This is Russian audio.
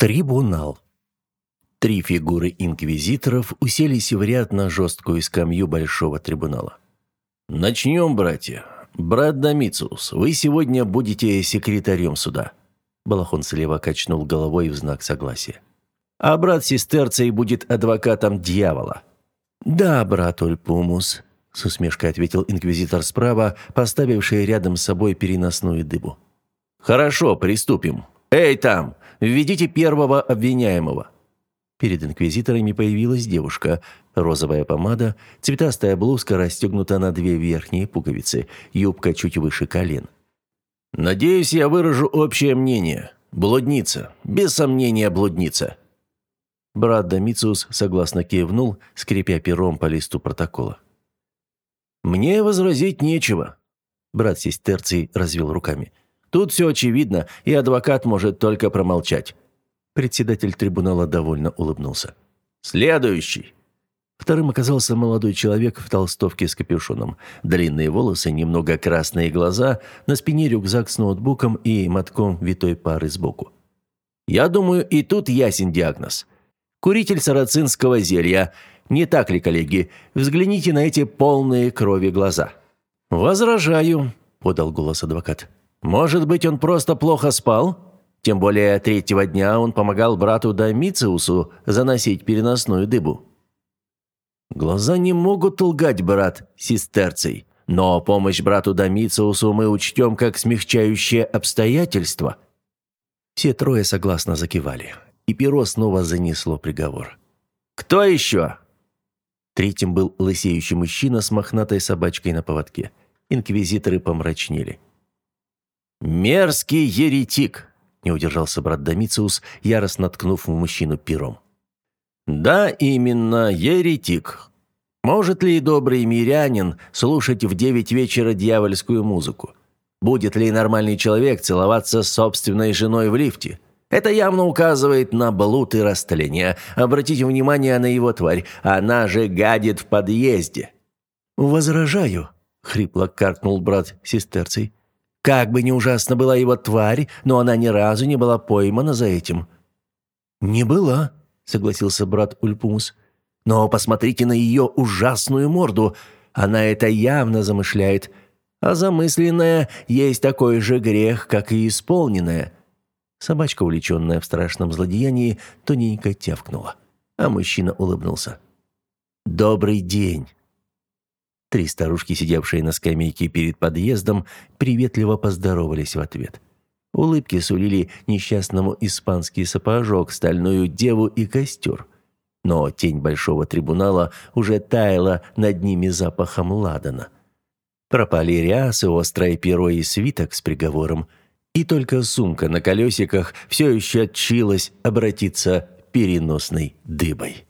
Трибунал. Три фигуры инквизиторов уселись в ряд на жесткую скамью большого трибунала. «Начнем, братья. Брат Домициус, вы сегодня будете секретарем суда». Балахон слева качнул головой в знак согласия. «А брат Сестерцей будет адвокатом дьявола». «Да, брат Ульпумус», — с усмешкой ответил инквизитор справа, поставивший рядом с собой переносную дыбу. «Хорошо, приступим. Эй, там! Введите первого обвиняемого». Перед инквизиторами появилась девушка. Розовая помада, цветастая блузка расстегнута на две верхние пуговицы, юбка чуть выше колен. «Надеюсь, я выражу общее мнение. Блудница. Без сомнения, блудница». Брат Домициус согласно кивнул, скрипя пером по листу протокола. «Мне возразить нечего», — брат Сестерций развел руками. Тут все очевидно, и адвокат может только промолчать». Председатель трибунала довольно улыбнулся. «Следующий». Вторым оказался молодой человек в толстовке с капюшоном. Длинные волосы, немного красные глаза, на спине рюкзак с ноутбуком и мотком витой пары сбоку. «Я думаю, и тут ясен диагноз. Куритель сарацинского зелья. Не так ли, коллеги? Взгляните на эти полные крови глаза». «Возражаю», — подал голос адвокат. Может быть, он просто плохо спал? Тем более третьего дня он помогал брату Домициусу заносить переносную дыбу. Глаза не могут лгать, брат, сестерцей. Но помощь брату Домициусу мы учтем как смягчающее обстоятельство. Все трое согласно закивали, и перо снова занесло приговор. «Кто еще?» Третьим был лысеющий мужчина с мохнатой собачкой на поводке. Инквизиторы помрачнели. «Мерзкий еретик!» – не удержался брат Домициус, яростно ткнув в мужчину пером. «Да, именно, еретик. Может ли добрый мирянин слушать в девять вечера дьявольскую музыку? Будет ли нормальный человек целоваться с собственной женой в лифте? Это явно указывает на блуд и растление. Обратите внимание на его тварь. Она же гадит в подъезде». «Возражаю», — хрипло каркнул брат сестерцей. Как бы ни ужасно была его тварь, но она ни разу не была поймана за этим». «Не была», — согласился брат Ульпумус. «Но посмотрите на ее ужасную морду. Она это явно замышляет. А замысленное есть такой же грех, как и исполненное». Собачка, увлеченная в страшном злодеянии, тоненько тявкнула, а мужчина улыбнулся. «Добрый день!» Три старушки, сидевшие на скамейке перед подъездом, приветливо поздоровались в ответ. Улыбки сулили несчастному испанский сапожок, стальную деву и костер. Но тень большого трибунала уже таяла над ними запахом ладана. Пропали рясы, острое перо и свиток с приговором, и только сумка на колесиках все еще отчилась обратиться переносной дыбой.